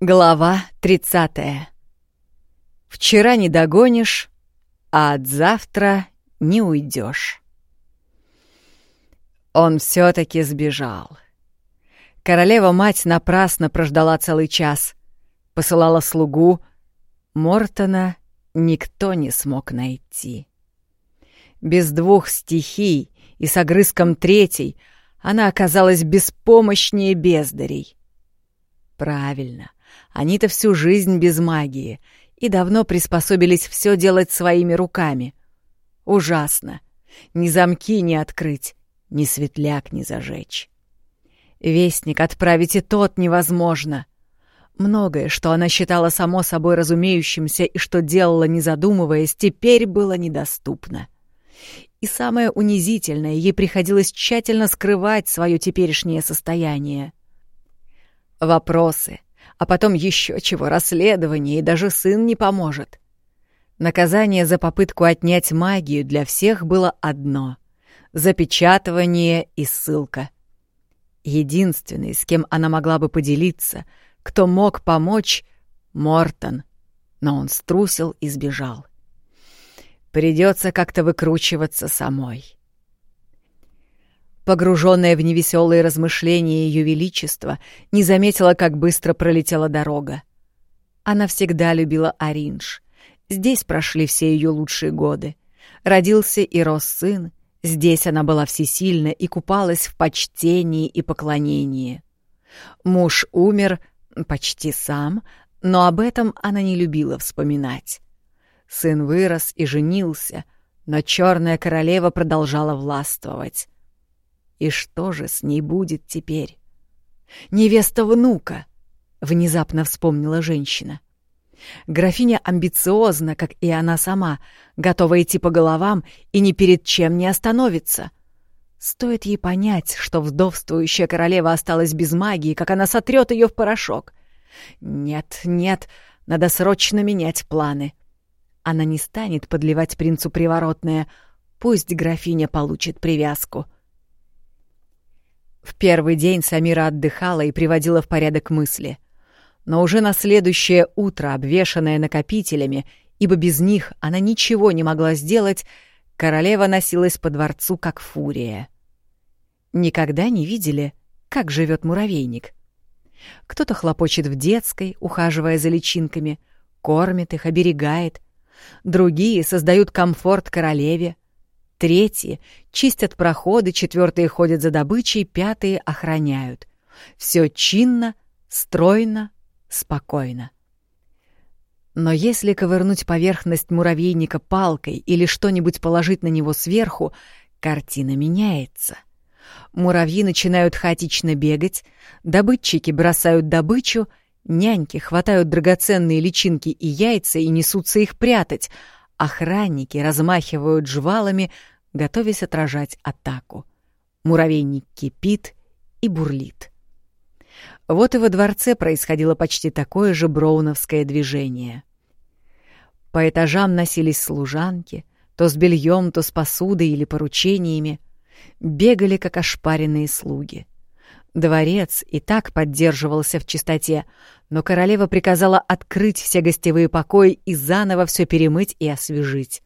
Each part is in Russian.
Глава 30. Вчера не догонишь, а от завтра не уйдешь. Он все-таки сбежал. Королева-мать напрасно прождала целый час. Посылала слугу. Мортона никто не смог найти. Без двух стихий и с огрызком третьей она оказалась беспомощнее бездарей. Правильно. Они-то всю жизнь без магии и давно приспособились все делать своими руками. Ужасно. Ни замки не открыть, ни светляк не зажечь. Вестник отправить и тот невозможно. Многое, что она считала само собой разумеющимся и что делала, не задумываясь, теперь было недоступно. И самое унизительное, ей приходилось тщательно скрывать свое теперешнее состояние. Вопросы, а потом еще чего, расследование, и даже сын не поможет. Наказание за попытку отнять магию для всех было одно — запечатывание и ссылка. Единственный, с кем она могла бы поделиться, кто мог помочь — Мортон, но он струсил и сбежал. Придется как-то выкручиваться самой. Погруженная в невеселые размышления Ее Величества, не заметила, как быстро пролетела дорога. Она всегда любила Оринж. Здесь прошли все ее лучшие годы. Родился и рос сын, здесь она была всесильна и купалась в почтении и поклонении. Муж умер почти сам, но об этом она не любила вспоминать. Сын вырос и женился, но черная королева продолжала властвовать. И что же с ней будет теперь? Невеста внука, внезапно вспомнила женщина. Графиня амбициозна, как и она сама, готова идти по головам и ни перед чем не остановится. Стоит ей понять, что вдовствующая королева осталась без магии, как она сотрет ее в порошок. Нет, нет, надо срочно менять планы. Она не станет подливать принцу приворотное. Пусть графиня получит привязку. Первый день Самира отдыхала и приводила в порядок мысли. Но уже на следующее утро, обвешанное накопителями, ибо без них она ничего не могла сделать, королева носилась по дворцу как фурия. Никогда не видели, как живет муравейник. Кто-то хлопочет в детской, ухаживая за личинками, кормит их, оберегает. Другие создают комфорт королеве, Третьи чистят проходы, четвертые ходят за добычей, пятые охраняют. Все чинно, стройно, спокойно. Но если ковырнуть поверхность муравейника палкой или что-нибудь положить на него сверху, картина меняется. Муравьи начинают хаотично бегать, добытчики бросают добычу, няньки хватают драгоценные личинки и яйца и несутся их прятать, охранники размахивают жвалами, готовясь отражать атаку. Муравейник кипит и бурлит. Вот и во дворце происходило почти такое же броуновское движение. По этажам носились служанки, то с бельем, то с посудой или поручениями. Бегали, как ошпаренные слуги. Дворец и так поддерживался в чистоте, но королева приказала открыть все гостевые покои и заново все перемыть и освежить.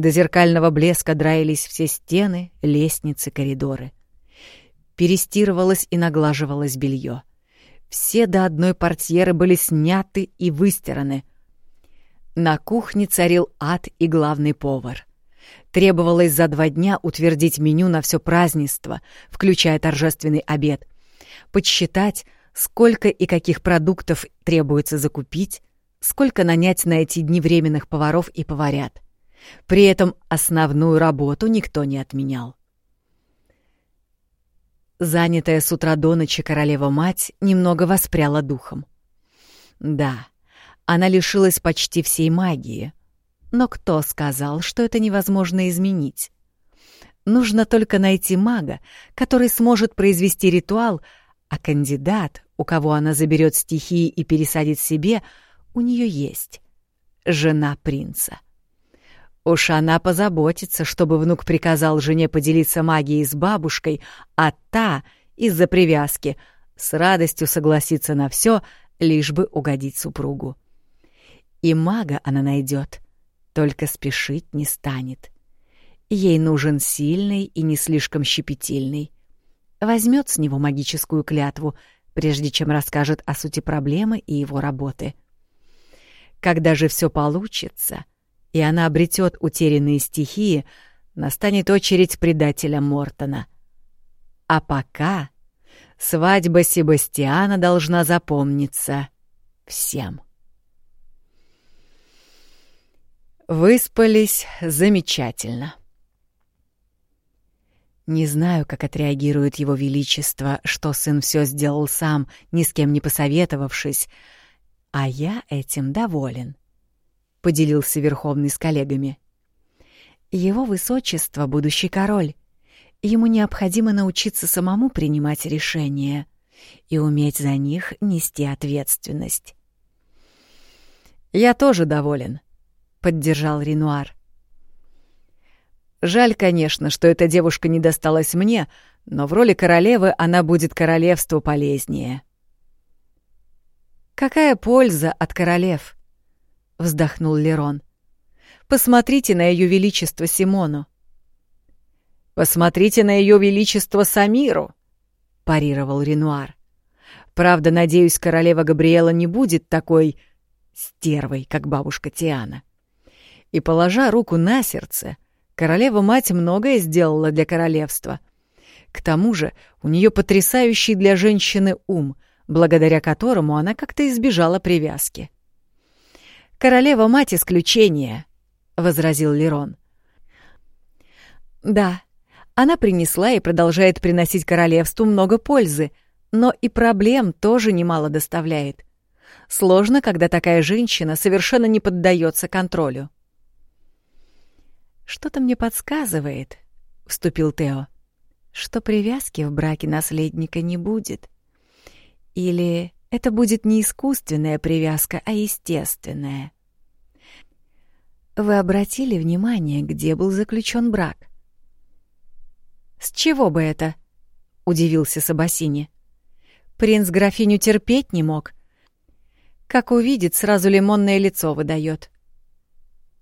До зеркального блеска драились все стены, лестницы, коридоры. Перестирывалось и наглаживалось белье. Все до одной портьеры были сняты и выстираны. На кухне царил ад и главный повар. Требовалось за два дня утвердить меню на все празднество, включая торжественный обед, подсчитать, сколько и каких продуктов требуется закупить, сколько нанять на эти дни временных поваров и поварят. При этом основную работу никто не отменял. Занятая с утра до ночи королева-мать немного воспряла духом. Да, она лишилась почти всей магии. Но кто сказал, что это невозможно изменить? Нужно только найти мага, который сможет произвести ритуал, а кандидат, у кого она заберет стихии и пересадит себе, у нее есть. Жена принца. Уж она позаботится, чтобы внук приказал жене поделиться магией с бабушкой, а та, из-за привязки, с радостью согласится на все, лишь бы угодить супругу. И мага она найдет, только спешить не станет. Ей нужен сильный и не слишком щепетильный. Возьмет с него магическую клятву, прежде чем расскажет о сути проблемы и его работы. Когда же все получится, и она обретет утерянные стихии, настанет очередь предателя Мортона. А пока свадьба Себастьяна должна запомниться всем. Выспались замечательно. Не знаю, как отреагирует его величество, что сын все сделал сам, ни с кем не посоветовавшись, а я этим доволен, — поделился Верховный с коллегами. Его высочество — будущий король. Ему необходимо научиться самому принимать решения и уметь за них нести ответственность. «Я тоже доволен», — поддержал Ренуар. «Жаль, конечно, что эта девушка не досталась мне, но в роли королевы она будет королевству полезнее». «Какая польза от королев?» — вздохнул Лерон. «Посмотрите на ее величество Симону». «Посмотрите на ее величество Самиру», — парировал Ренуар. «Правда, надеюсь, королева Габриэла не будет такой стервой, как бабушка Тиана». И, положа руку на сердце, королева-мать многое сделала для королевства. К тому же у нее потрясающий для женщины ум, благодаря которому она как-то избежала привязки. «Королева-мать исключение», — возразил Лерон. «Да, она принесла и продолжает приносить королевству много пользы, но и проблем тоже немало доставляет. Сложно, когда такая женщина совершенно не поддается контролю». «Что-то мне подсказывает», — вступил Тео, «что привязки в браке наследника не будет. Или это будет не искусственная привязка, а естественная». Вы обратили внимание, где был заключен брак? «С чего бы это?» — удивился Сабасини. «Принц графиню терпеть не мог. Как увидит, сразу лимонное лицо выдает.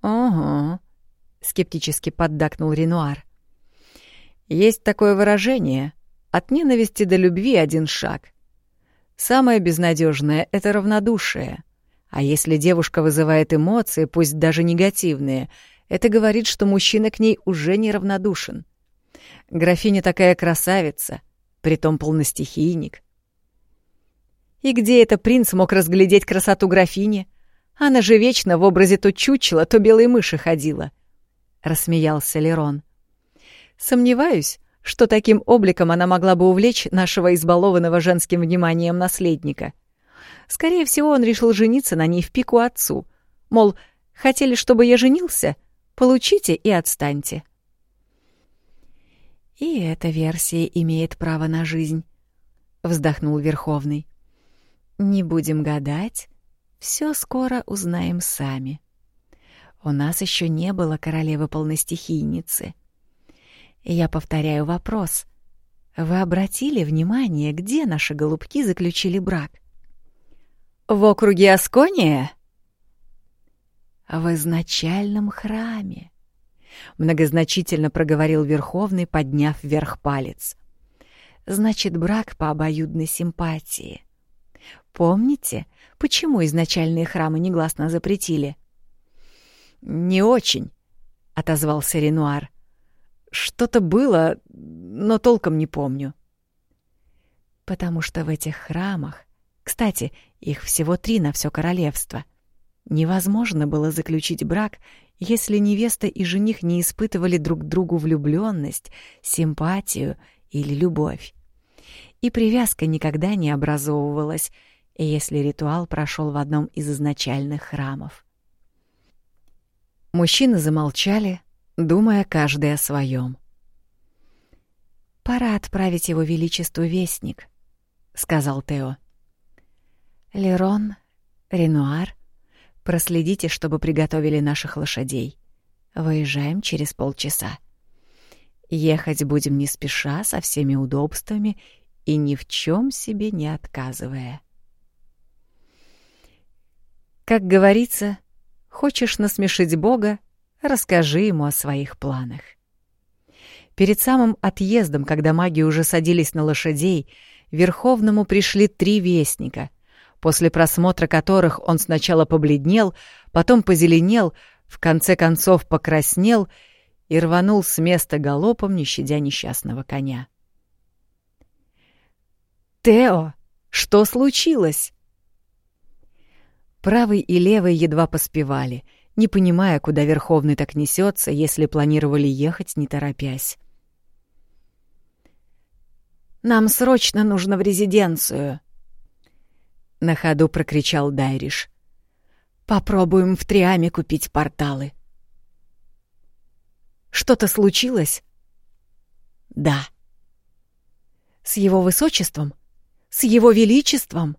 «Ого», — скептически поддакнул Ренуар. «Есть такое выражение — от ненависти до любви один шаг. Самое безнадежное — это равнодушие. А если девушка вызывает эмоции, пусть даже негативные, это говорит, что мужчина к ней уже не равнодушен. Графиня такая красавица, притом полностихийник. И где это принц мог разглядеть красоту графини? Она же вечно в образе то чучела, то белой мыши ходила. — рассмеялся Лерон. «Сомневаюсь, что таким обликом она могла бы увлечь нашего избалованного женским вниманием наследника. Скорее всего, он решил жениться на ней в пику отцу. Мол, хотели, чтобы я женился? Получите и отстаньте». «И эта версия имеет право на жизнь», — вздохнул Верховный. «Не будем гадать, все скоро узнаем сами». У нас еще не было королевы-полностихийницы. Я повторяю вопрос. Вы обратили внимание, где наши голубки заключили брак? В округе Аскония? В изначальном храме. Многозначительно проговорил Верховный, подняв вверх палец. Значит, брак по обоюдной симпатии. Помните, почему изначальные храмы негласно запретили? — «Не очень», — отозвался Ренуар. «Что-то было, но толком не помню». «Потому что в этих храмах, кстати, их всего три на все королевство, невозможно было заключить брак, если невеста и жених не испытывали друг другу влюбленность, симпатию или любовь. И привязка никогда не образовывалась, если ритуал прошел в одном из изначальных храмов. Мужчины замолчали, думая каждый о своем. «Пора отправить его величеству вестник», — сказал Тео. «Лерон, Ренуар, проследите, чтобы приготовили наших лошадей. Выезжаем через полчаса. Ехать будем не спеша, со всеми удобствами и ни в чем себе не отказывая». Как говорится, хочешь насмешить Бога, расскажи ему о своих планах. Перед самым отъездом, когда маги уже садились на лошадей, Верховному пришли три вестника, после просмотра которых он сначала побледнел, потом позеленел, в конце концов покраснел и рванул с места галопом, не щадя несчастного коня. «Тео, что случилось?» Правый и левый едва поспевали, не понимая, куда Верховный так несется, если планировали ехать, не торопясь. «Нам срочно нужно в резиденцию!» На ходу прокричал Дайриш. «Попробуем в Триаме купить порталы». «Что-то случилось?» «Да». «С его высочеством? С его величеством?»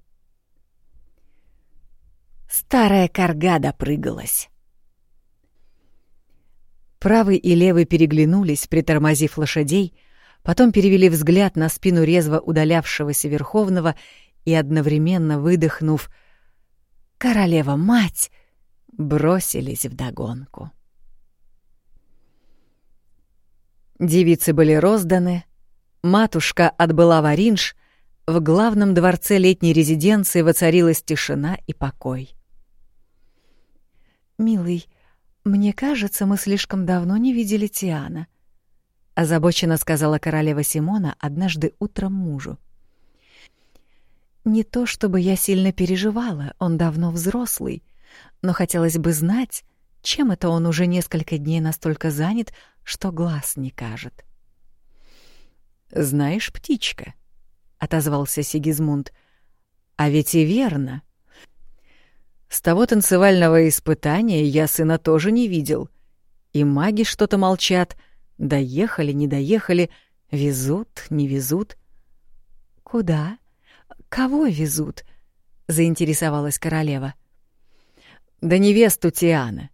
Старая корга допрыгалась. Правый и левый переглянулись, притормозив лошадей, потом перевели взгляд на спину резво удалявшегося Верховного и, одновременно выдохнув «Королева-мать!», бросились вдогонку. Девицы были розданы, матушка отбыла в Оринж, в главном дворце летней резиденции воцарилась тишина и покой. «Милый, мне кажется, мы слишком давно не видели Тиана», — озабоченно сказала королева Симона однажды утром мужу. «Не то чтобы я сильно переживала, он давно взрослый, но хотелось бы знать, чем это он уже несколько дней настолько занят, что глаз не кажет». «Знаешь, птичка», — отозвался Сигизмунд, — «а ведь и верно». С того танцевального испытания я сына тоже не видел. И маги что-то молчат. Доехали, не доехали, везут, не везут. «Куда? Кого везут?» — заинтересовалась королева. «Да невесту Тиана.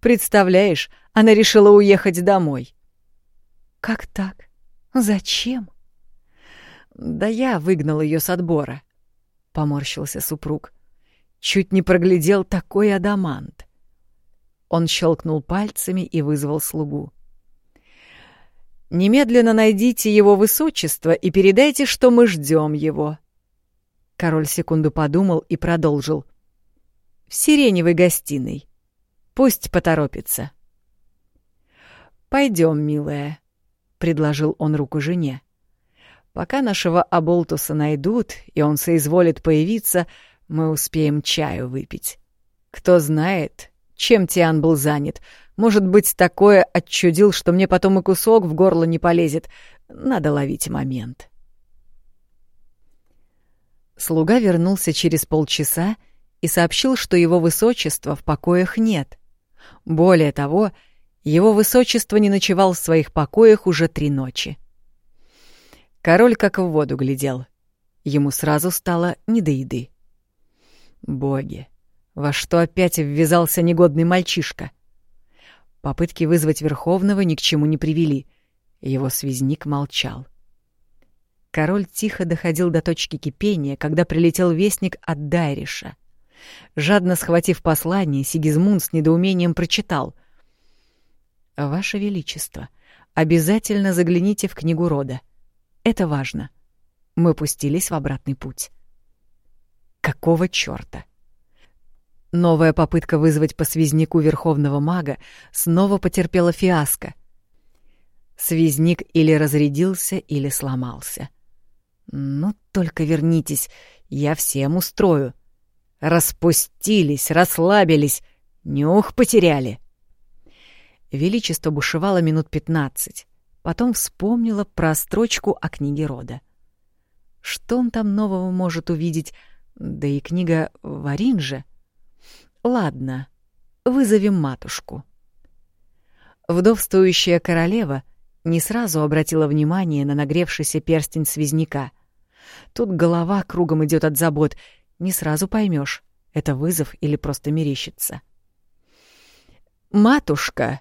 Представляешь, она решила уехать домой». «Как так? Зачем?» «Да я выгнал ее с отбора», — поморщился супруг. Чуть не проглядел такой адамант. Он щелкнул пальцами и вызвал слугу. «Немедленно найдите его высочество и передайте, что мы ждем его». Король секунду подумал и продолжил. «В сиреневой гостиной. Пусть поторопится». «Пойдем, милая», — предложил он руку жене. «Пока нашего Аболтуса найдут, и он соизволит появиться, — мы успеем чаю выпить. Кто знает, чем Тиан был занят. Может быть, такое отчудил, что мне потом и кусок в горло не полезет. Надо ловить момент. Слуга вернулся через полчаса и сообщил, что его высочества в покоях нет. Более того, его высочество не ночевал в своих покоях уже три ночи. Король как в воду глядел. Ему сразу стало не до еды. Боги, во что опять ввязался негодный мальчишка? Попытки вызвать Верховного ни к чему не привели. Его связник молчал. Король тихо доходил до точки кипения, когда прилетел вестник от Дайриша. Жадно схватив послание, Сигизмунд с недоумением прочитал. «Ваше Величество, обязательно загляните в книгу рода. Это важно. Мы пустились в обратный путь». Какого чёрта? Новая попытка вызвать по связнику верховного мага снова потерпела фиаско. Связник или разрядился, или сломался. Ну, только вернитесь, я всем устрою. Распустились, расслабились, нюх потеряли. Величество бушевало минут пятнадцать, потом вспомнила про строчку о книге рода. Что он там нового может увидеть, да и книга Варин же. Ладно, вызовем матушку. Вдовствующая королева не сразу обратила внимание на нагревшийся перстень связняка. Тут голова кругом идет от забот, не сразу поймешь, это вызов или просто мерещится. «Матушка!»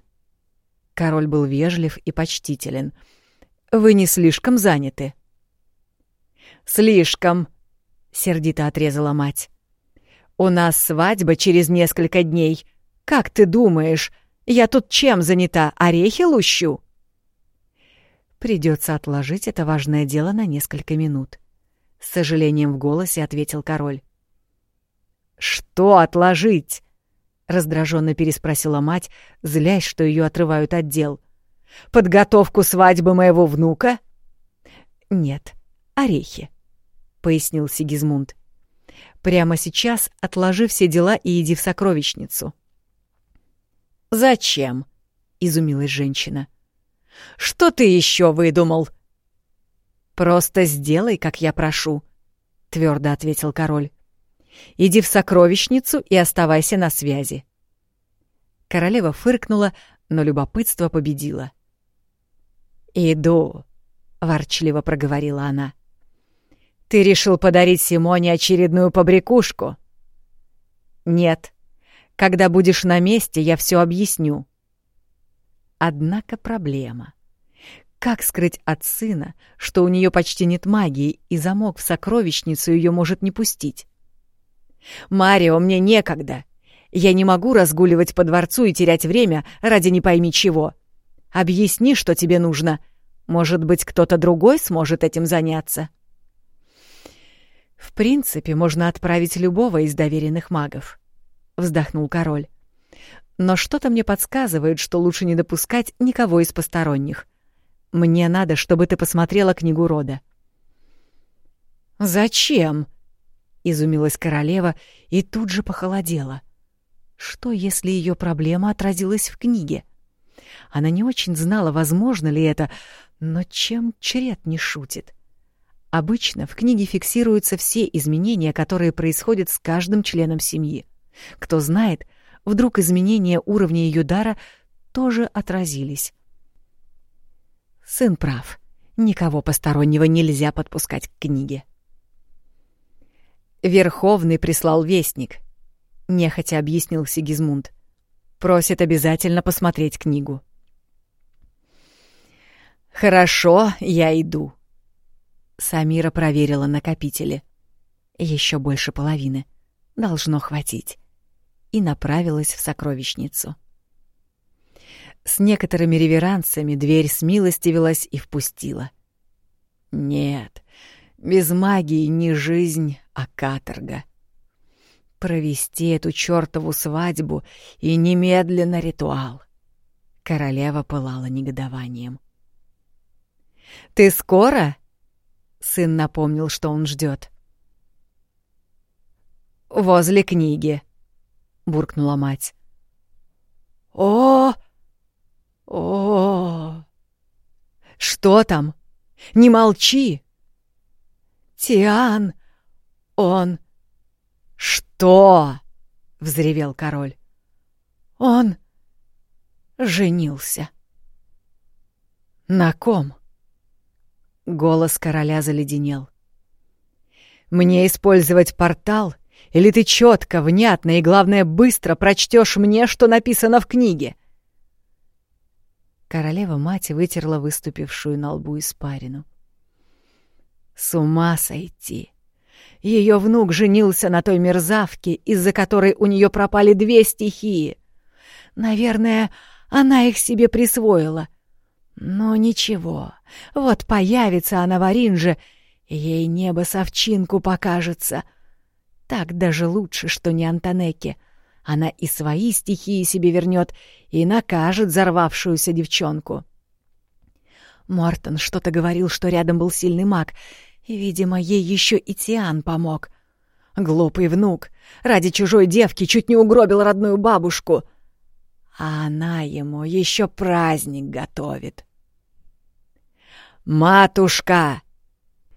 Король был вежлив и почтителен. «Вы не слишком заняты?» «Слишком!» — сердито отрезала мать. У нас свадьба через несколько дней. Как ты думаешь, я тут чем занята? Орехи лущу?» Придется отложить это важное дело на несколько минут. С сожалением в голосе ответил король. «Что отложить?» — раздраженно переспросила мать, злясь, что ее отрывают от дел. «Подготовку свадьбы моего внука?» «Нет, орехи», — пояснил Сигизмунд. «Прямо сейчас отложи все дела и иди в сокровищницу». «Зачем?» — изумилась женщина. «Что ты еще выдумал?» «Просто сделай, как я прошу», — твердо ответил король. «Иди в сокровищницу и оставайся на связи». Королева фыркнула, но любопытство победило. «Иду», — ворчливо проговорила она. «Ты решил подарить Симоне очередную побрякушку?» «Нет. Когда будешь на месте, я все объясню». Однако проблема. Как скрыть от сына, что у нее почти нет магии, и замок в сокровищницу ее может не пустить? «Марио, мне некогда. Я не могу разгуливать по дворцу и терять время ради не пойми чего. Объясни, что тебе нужно. Может быть, кто-то другой сможет этим заняться?» «В принципе, можно отправить любого из доверенных магов», — вздохнул король. «Но что-то мне подсказывает, что лучше не допускать никого из посторонних. Мне надо, чтобы ты посмотрела книгу рода». «Зачем?» — изумилась королева и тут же похолодела. Что, если ее проблема отразилась в книге? Она не очень знала, возможно ли это, но чем чред не шутит? Обычно в книге фиксируются все изменения, которые происходят с каждым членом семьи. Кто знает, вдруг изменения уровня ее дара тоже отразились. Сын прав. Никого постороннего нельзя подпускать к книге. Верховный прислал вестник. Нехотя объяснил Сигизмунд. Просит обязательно посмотреть книгу. «Хорошо, я иду». Самира проверила накопители. Еще больше половины. Должно хватить. И направилась в сокровищницу. С некоторыми реверансами дверь смилостивилась и впустила. Нет, без магии не жизнь, а каторга. Провести эту чёртову свадьбу и немедленно ритуал. Королева пылала негодованием. «Ты скоро?» — сын напомнил, что он ждет. «Возле книги», — буркнула мать. «О! О! Что там? Не молчи!» «Тиан! Он...» «Что?» — взревел король. «Он женился». «На ком?» Голос короля заледенел. «Мне использовать портал, или ты четко, внятно и, главное, быстро прочтешь мне, что написано в книге?» Королева-мать вытерла выступившую на лбу испарину. «С ума сойти!» Ее внук женился на той мерзавке, из-за которой у нее пропали две стихии. Наверное, она их себе присвоила — но ничего, вот появится она в Оринже, ей небо совчинку покажется. Так даже лучше, что не Антонеке. Она и свои стихии себе вернет и накажет взорвавшуюся девчонку. Мортон что-то говорил, что рядом был сильный маг, видимо, ей еще и Тиан помог. Глупый внук, ради чужой девки чуть не угробил родную бабушку. А она ему еще праздник готовит. «Матушка!»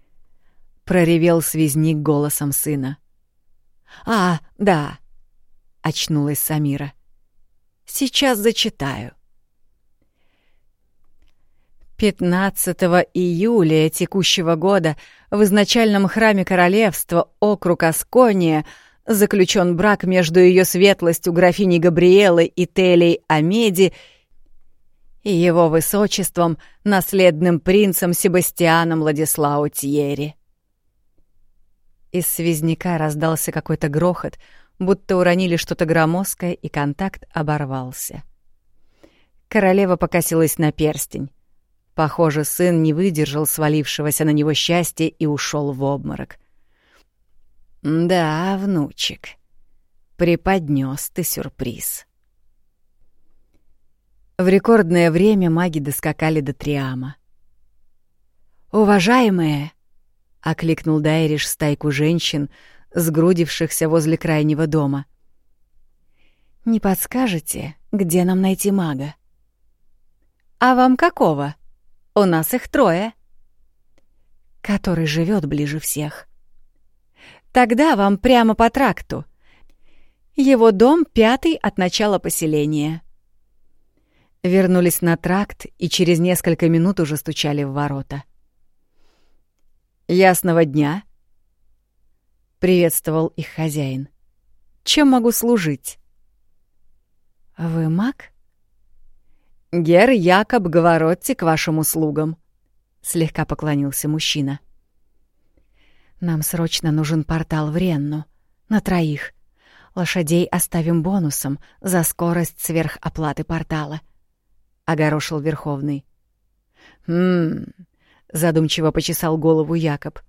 — проревел связник голосом сына. «А, да!» — очнулась Самира. «Сейчас зачитаю». 15 июля текущего года в изначальном храме королевства округ Аскония заключен брак между ее светлостью графиней Габриэлой и Телей Амеди и его высочеством, наследным принцем Себастьяном Владислау Тьери. Из связняка раздался какой-то грохот, будто уронили что-то громоздкое, и контакт оборвался. Королева покосилась на перстень. Похоже, сын не выдержал свалившегося на него счастья и ушел в обморок. «Да, внучек, преподнес ты сюрприз». В рекордное время маги доскакали до Триама. «Уважаемые!» — окликнул Дайриш стайку женщин, сгрудившихся возле крайнего дома. «Не подскажете, где нам найти мага?» «А вам какого? У нас их трое». «Который живет ближе всех». «Тогда вам прямо по тракту. Его дом пятый от начала поселения». Вернулись на тракт и через несколько минут уже стучали в ворота. «Ясного дня!» — приветствовал их хозяин. «Чем могу служить?» «Вы маг?» «Гер Якоб Говоротти к вашим услугам», — слегка поклонился мужчина. «Нам срочно нужен портал в Ренну. На троих. Лошадей оставим бонусом за скорость сверхоплаты портала», — огорошил Верховный. «Хм...» — задумчиво почесал голову Якоб.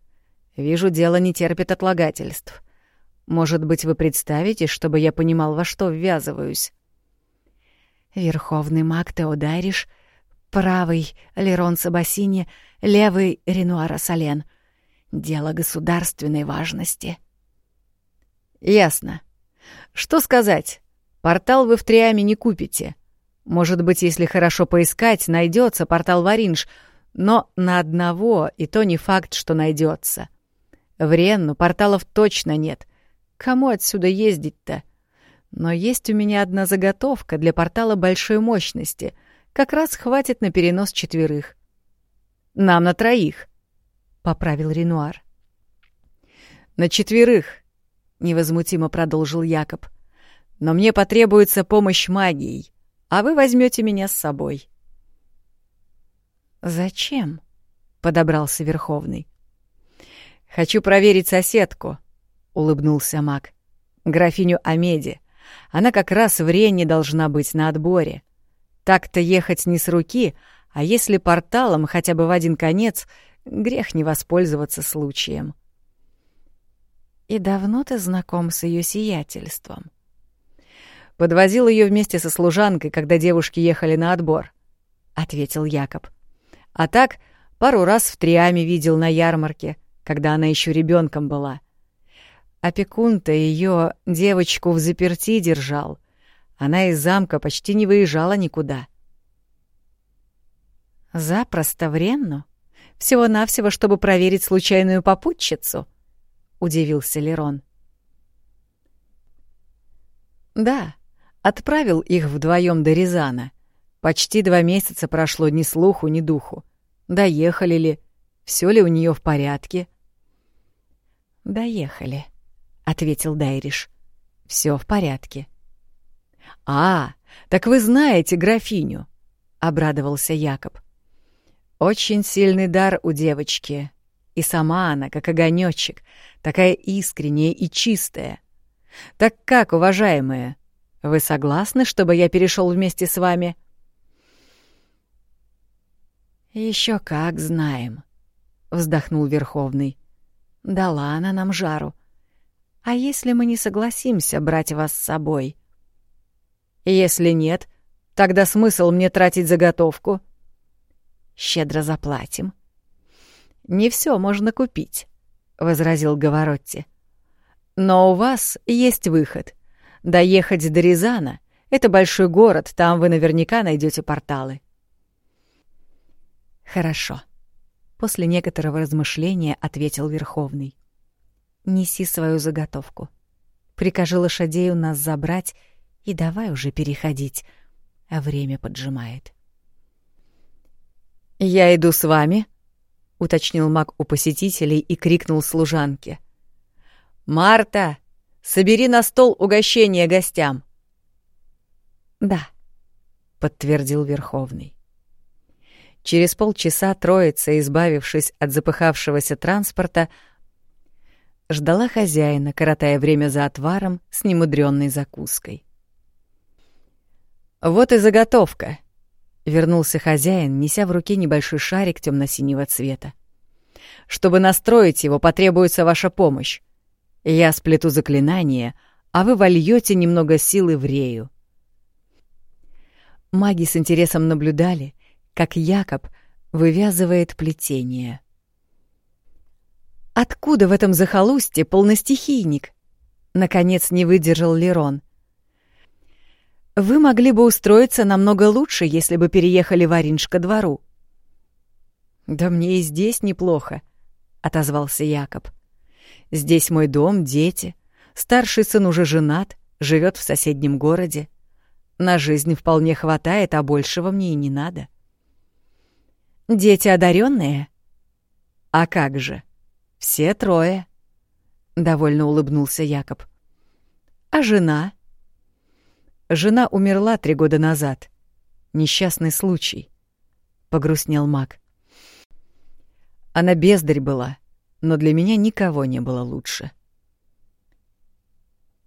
«Вижу, дело не терпит отлагательств. Может быть, вы представите, чтобы я понимал, во что ввязываюсь?» Верховный маг Теодариш, правый Лерон Сабасини, левый Ренуара Сален. Дело государственной важности. Ясно. Что сказать? Портал вы в Триаме не купите. Может быть, если хорошо поискать, найдется портал Варинж, но на одного и то не факт, что найдется. В Ренну порталов точно нет. Кому отсюда ездить-то? Но есть у меня одна заготовка для портала большой мощности. Как раз хватит на перенос четверых. Нам на троих, — поправил Ренуар. На четверых, — невозмутимо продолжил Якоб. Но мне потребуется помощь магией, а вы возьмете меня с собой. Зачем? — подобрался Верховный. Хочу проверить соседку, — улыбнулся маг. Графиню Амеди. Она как раз в Рене должна быть на отборе. Так-то ехать не с руки, а если порталом хотя бы в один конец, грех не воспользоваться случаем. «И давно ты знаком с ее сиятельством?» «Подвозил ее вместе со служанкой, когда девушки ехали на отбор», — ответил Якоб. «А так, пару раз в Триаме видел на ярмарке, когда она еще ребенком была». Опекун-то ее девочку в заперти держал. Она из замка почти не выезжала никуда. «Запросто в Ренну? Всего-навсего, чтобы проверить случайную попутчицу?» — удивился Лерон. «Да, отправил их вдвоем до Рязана. Почти два месяца прошло ни слуху, ни духу. Доехали ли? Все ли у нее в порядке?» «Доехали», — ответил Дайриш. Все в порядке». «А, так вы знаете графиню», — обрадовался Якоб. «Очень сильный дар у девочки, и сама она, как огонёчек, такая искренняя и чистая. Так как, уважаемые, вы согласны, чтобы я перешел вместе с вами?» Еще как знаем», — вздохнул Верховный. «Дала она нам жару. А если мы не согласимся брать вас с собой? Если нет, тогда смысл мне тратить заготовку? Щедро заплатим. Не все можно купить, возразил Говоротти. Но у вас есть выход. Доехать до Рязана — это большой город, там вы наверняка найдете порталы. Хорошо. После некоторого размышления ответил Верховный. Неси свою заготовку. Прикажи лошадей у нас забрать и давай уже переходить, а время поджимает. «Я иду с вами», — уточнил маг у посетителей и крикнул служанке. «Марта, собери на стол угощение гостям!» «Да», — подтвердил Верховный. Через полчаса троица, избавившись от запыхавшегося транспорта, ждала хозяина, коротая время за отваром с немудрённой закуской. «Вот и заготовка», — вернулся хозяин, неся в руке небольшой шарик темно-синего цвета. «Чтобы настроить его, потребуется ваша помощь. Я сплету заклинание, а вы вольете немного силы в рею». Маги с интересом наблюдали, как Якоб вывязывает плетение. «Откуда в этом захолустье полностихийник?» Наконец не выдержал Лерон. «Вы могли бы устроиться намного лучше, если бы переехали в Ориншко двору». «Да мне и здесь неплохо», — отозвался Якоб. «Здесь мой дом, дети. Старший сын уже женат, живет в соседнем городе. На жизнь вполне хватает, а большего мне и не надо». «Дети одаренные? «А как же?» Все трое. Довольно улыбнулся Якоб. А жена? Жена умерла три года назад. Несчастный случай. Погрустнел Мак. Она бездарь была, но для меня никого не было лучше.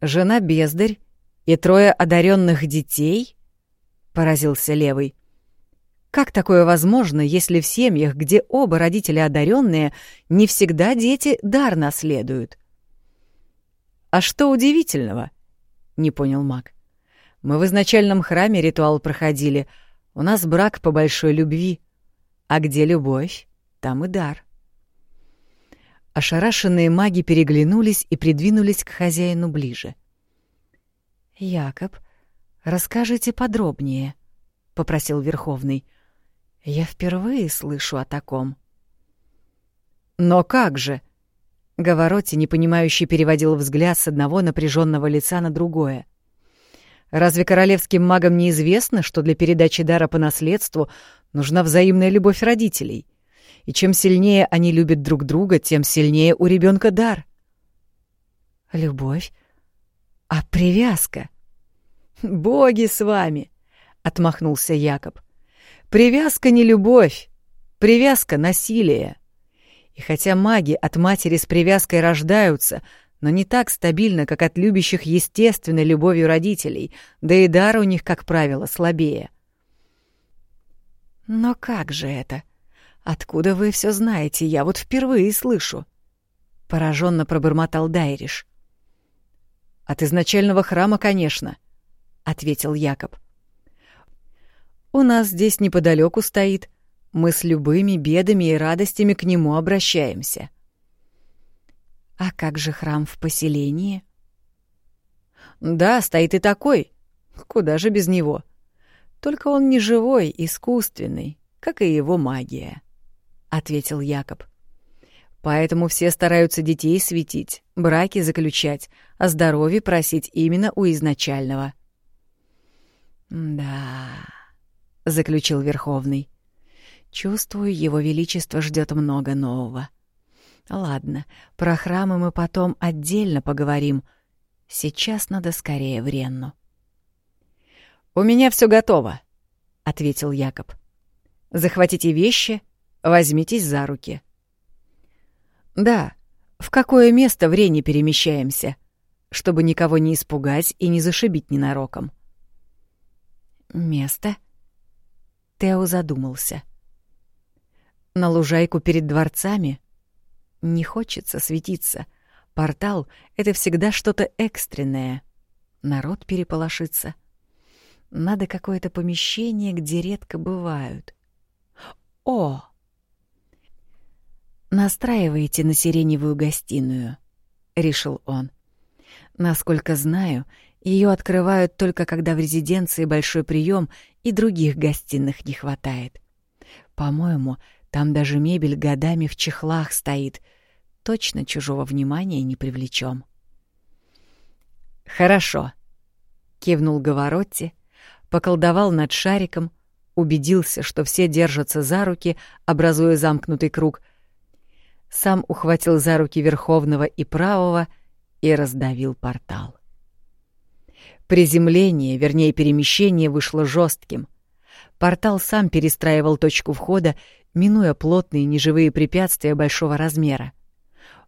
Жена бездарь и трое одаренных детей? Поразился левый. Как такое возможно, если в семьях, где оба родителя одаренные, не всегда дети дар наследуют? А что удивительного? Не понял маг. Мы в изначальном храме ритуал проходили. У нас брак по большой любви. А где любовь, там и дар. Ошарашенные маги переглянулись и придвинулись к хозяину ближе. «Якоб, расскажите подробнее», — попросил Верховный. Я впервые слышу о таком. Но как же? Говороти, непонимающе переводил взгляд с одного напряженного лица на другое. Разве королевским магам неизвестно, что для передачи дара по наследству нужна взаимная любовь родителей? И чем сильнее они любят друг друга, тем сильнее у ребенка дар. Любовь? А привязка? Боги с вами! отмахнулся Якоб. Привязка не любовь, привязка — насилие. И хотя маги от матери с привязкой рождаются, но не так стабильно, как от любящих естественной любовью родителей, да и дар у них, как правило, слабее. «Но как же это? Откуда вы все знаете? Я вот впервые слышу!» — пораженно пробормотал Дайриш. «От изначального храма, конечно», — ответил Якоб. У нас здесь неподалеку стоит. Мы с любыми бедами и радостями к нему обращаемся. А как же храм в поселении? Да, стоит и такой. Куда же без него? Только он не живой, искусственный, как и его магия, ответил Якоб. Поэтому все стараются детей светить, браки заключать, а здоровье просить именно у изначального. Да заключил Верховный. Чувствую, его величество ждет много нового. Ладно, про храмы мы потом отдельно поговорим. Сейчас надо скорее в Ренну. У меня все готово, ответил Якоб. Захватите вещи, возьмитесь за руки. Да, в какое место в Рене перемещаемся, чтобы никого не испугать и не зашибить ненароком. Место? Тео задумался. На лужайку перед дворцами не хочется светиться. Портал — это всегда что-то экстренное. Народ переполошится. Надо какое-то помещение, где редко бывают. О! Настраивайте на сиреневую гостиную, — решил он. Насколько знаю, ее открывают только когда в резиденции большой прием и других гостиных не хватает. По-моему, там даже мебель годами в чехлах стоит. Точно чужого внимания не привлечем. «Хорошо», — кивнул Говоротти, поколдовал над шариком, убедился, что все держатся за руки, образуя замкнутый круг, сам ухватил за руки Верховного и Правого и раздавил портал. Приземление, вернее перемещение, вышло жестким. Портал сам перестраивал точку входа, минуя плотные неживые препятствия большого размера.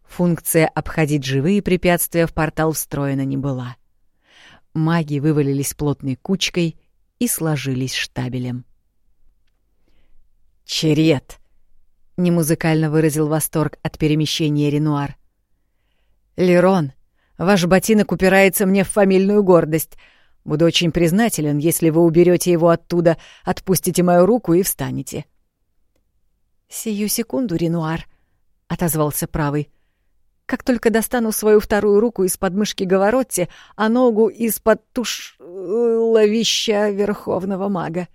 Функция обходить живые препятствия в портал встроена не была. Маги вывалились плотной кучкой и сложились штабелем. «Черед!» — немузыкально выразил восторг от перемещения Ренуар. «Лерон, ваш ботинок упирается мне в фамильную гордость. Буду очень признателен, если вы уберете его оттуда, отпустите мою руку и встанете». «Сию секунду, Ренуар», — отозвался правый. «Как только достану свою вторую руку из подмышки Говоротти, а ногу из-под туш... ловища Верховного Мага».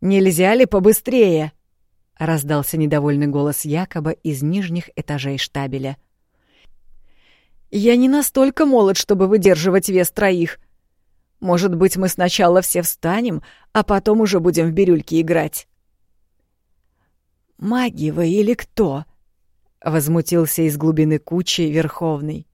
«Нельзя ли побыстрее?» — раздался недовольный голос Якоба из нижних этажей штабеля. «Я не настолько молод, чтобы выдерживать вес троих. Может быть, мы сначала все встанем, а потом уже будем в бирюльке играть». «Маги вы или кто?» — возмутился из глубины кучи Верховный.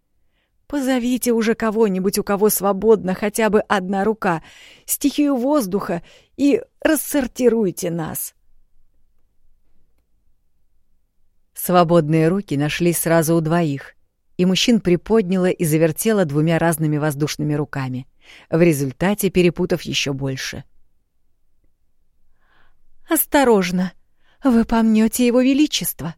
«Позовите уже кого-нибудь, у кого свободна хотя бы одна рука, стихию воздуха, и рассортируйте нас». Свободные руки нашлись сразу у двоих, и мужчин приподняло и завертело двумя разными воздушными руками, в результате перепутав еще больше. «Осторожно!» «Вы помнете его величество!»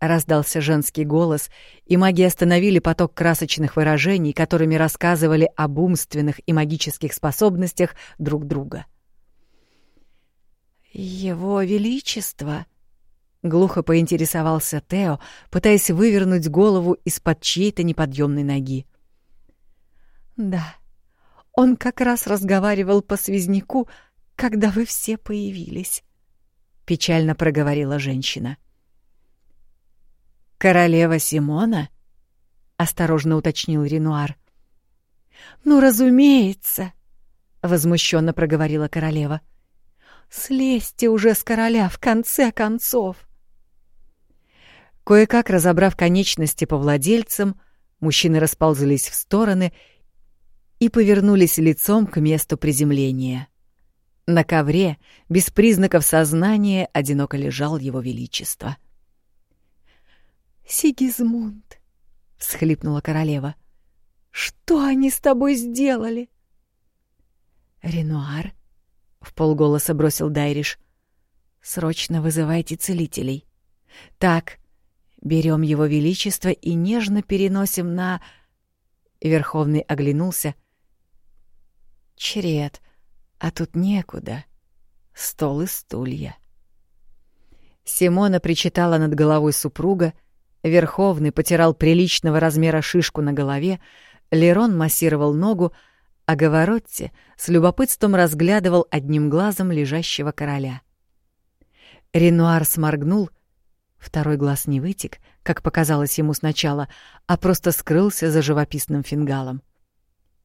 Раздался женский голос, и маги остановили поток красочных выражений, которыми рассказывали об умственных и магических способностях друг друга. «Его величество!» — глухо поинтересовался Тео, пытаясь вывернуть голову из-под чьей-то неподъемной ноги. «Да, он как раз разговаривал по связняку, когда вы все появились печально проговорила женщина. Королева Симона? осторожно уточнил Ренуар. Ну, разумеется, возмущенно проговорила королева. Слезьте уже с короля в конце концов. Кое-как разобрав конечности по владельцам, мужчины расползлись в стороны и повернулись лицом к месту приземления. На ковре, без признаков сознания, одиноко лежал его величество. «Сигизмунд!» — всхлипнула королева. «Что они с тобой сделали?» «Ренуар?» — в полголоса бросил Дайриш. «Срочно вызывайте целителей. Так, берем его величество и нежно переносим на...» Верховный оглянулся. «Чред, а тут некуда. Стол и стулья. Симона причитала над головой супруга, Верховный потирал приличного размера шишку на голове, Лерон массировал ногу, а Говоротти с любопытством разглядывал одним глазом лежащего короля. Ренуар сморгнул, второй глаз не вытек, как показалось ему сначала, а просто скрылся за живописным фингалом.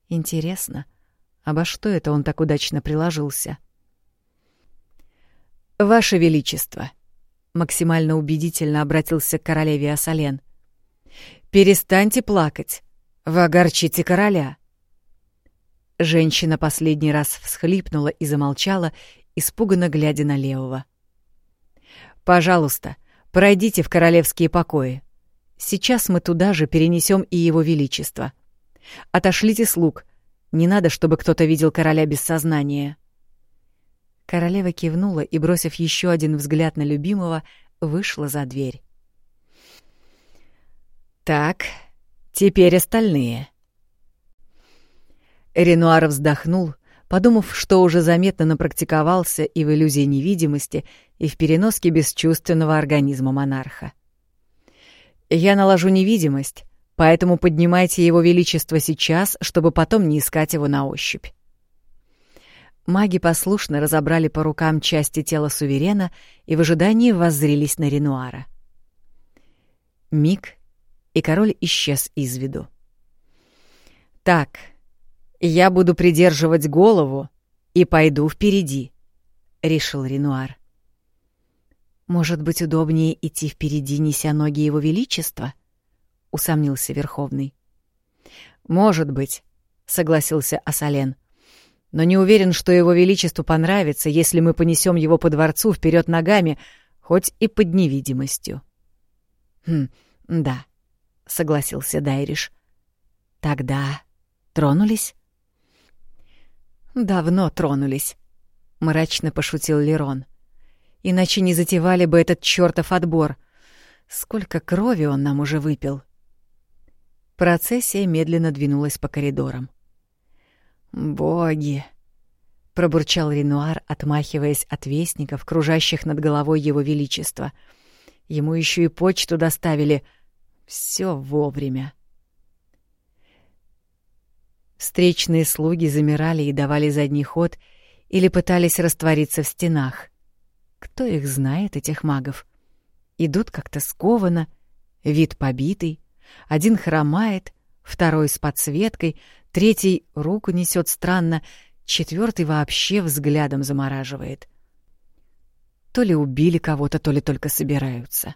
Интересно, — Обо что это он так удачно приложился? «Ваше Величество», — максимально убедительно обратился к королеве Асален, — «перестаньте плакать. Вы огорчите короля». Женщина последний раз всхлипнула и замолчала, испуганно глядя на Левого. «Пожалуйста, пройдите в королевские покои. Сейчас мы туда же перенесем и его величество. Отошлите слуг, не надо, чтобы кто-то видел короля без сознания. Королева кивнула и, бросив еще один взгляд на любимого, вышла за дверь. Так, теперь остальные. Ренуар вздохнул, подумав, что уже заметно напрактиковался и в иллюзии невидимости, и в переноске бесчувственного организма монарха. «Я наложу невидимость, Поэтому поднимайте его величество сейчас, чтобы потом не искать его на ощупь. Маги послушно разобрали по рукам части тела суверена и в ожидании воззрились на Ренуара. Миг, и король исчез из виду. «Так, я буду придерживать голову и пойду впереди», — решил Ренуар. «Может быть, удобнее идти впереди, неся ноги его величества?» — усомнился Верховный. «Может быть», — согласился Асален. «Но не уверен, что его величеству понравится, если мы понесем его по дворцу вперед ногами, хоть и под невидимостью». Хм, да, согласился Дайриш. Тогда тронулись? Давно тронулись, мрачно пошутил Лерон. Иначе не затевали бы этот чёртов отбор. Сколько крови он нам уже выпил. Процессия медленно двинулась по коридорам. «Боги!» — пробурчал Ренуар, отмахиваясь от вестников, кружащих над головой его величества. Ему еще и почту доставили. Все вовремя. Встречные слуги замирали и давали задний ход или пытались раствориться в стенах. Кто их знает, этих магов? Идут как-то скованно, вид побитый, один хромает, второй с подсветкой, третий руку несет странно, четвертый вообще взглядом замораживает. То ли убили кого-то, то ли только собираются.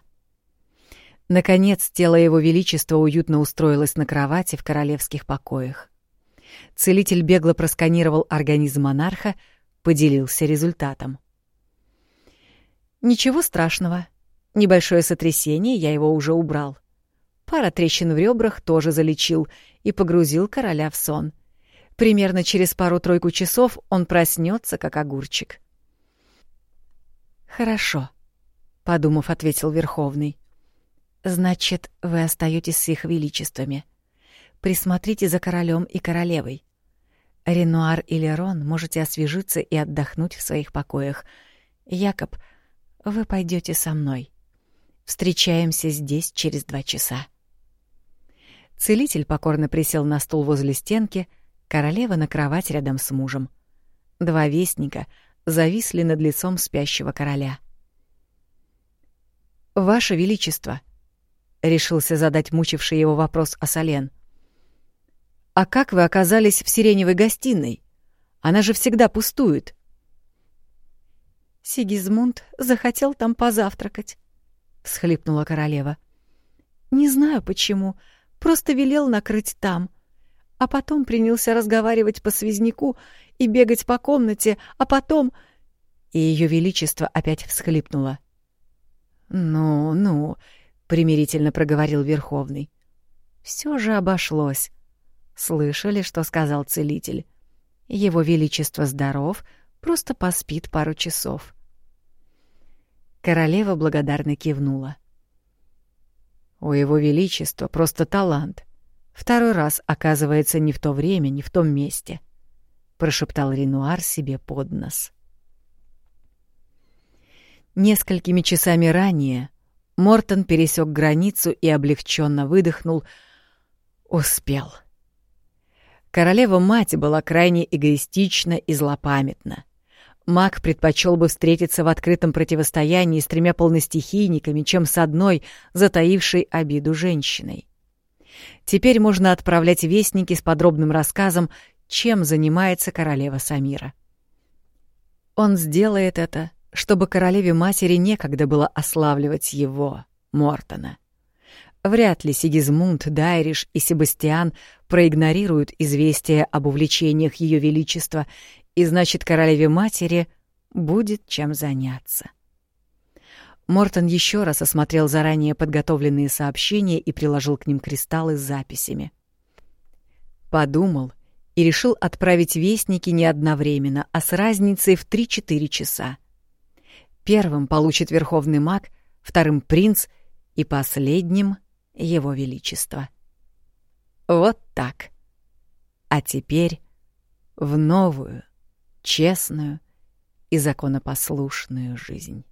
Наконец, тело его величества уютно устроилось на кровати в королевских покоях. Целитель бегло просканировал организм монарха, поделился результатом. «Ничего страшного. Небольшое сотрясение, я его уже убрал. Пара трещин в ребрах тоже залечил и погрузил короля в сон. Примерно через пару-тройку часов он проснется, как огурчик. «Хорошо», — подумав, ответил Верховный. «Значит, вы остаетесь с их величествами. Присмотрите за королем и королевой. Ренуар и Лерон можете освежиться и отдохнуть в своих покоях. Якоб, вы пойдете со мной. Встречаемся здесь через два часа». Целитель покорно присел на стул возле стенки, королева на кровать рядом с мужем. Два вестника зависли над лицом спящего короля. «Ваше Величество!» — решился задать мучивший его вопрос Асален. «А как вы оказались в сиреневой гостиной? Она же всегда пустует». «Сигизмунд захотел там позавтракать», — всхлипнула королева. «Не знаю почему, — Просто велел накрыть там. А потом принялся разговаривать по связняку и бегать по комнате, а потом... И Ее Величество опять всхлипнуло. «Ну, ну», — примирительно проговорил Верховный. Все же обошлось. Слышали, что сказал целитель? Его Величество здоров, просто поспит пару часов. Королева благодарно кивнула. У его величества просто талант. Второй раз оказывается не в то время, не в том месте, прошептал Ренуар себе под нос. Несколькими часами ранее Мортон пересек границу и облегченно выдохнул. Успел. Королева-мать была крайне эгоистична и злопамятна. Маг предпочел бы встретиться в открытом противостоянии с тремя полностихийниками, чем с одной, затаившей обиду женщиной. Теперь можно отправлять вестники с подробным рассказом, чем занимается королева Самира. Он сделает это, чтобы королеве-матери некогда было ославливать его, Мортона. Вряд ли Сигизмунд, Дайриш и Себастьян проигнорируют известие об увлечениях Ее Величества и значит, королеве-матери будет чем заняться. Мортон еще раз осмотрел заранее подготовленные сообщения и приложил к ним кристаллы с записями. Подумал и решил отправить вестники не одновременно, а с разницей в 3-4 часа. Первым получит Верховный маг, вторым — принц и последним — его величество. Вот так. А теперь в новую честную и законопослушную жизнь.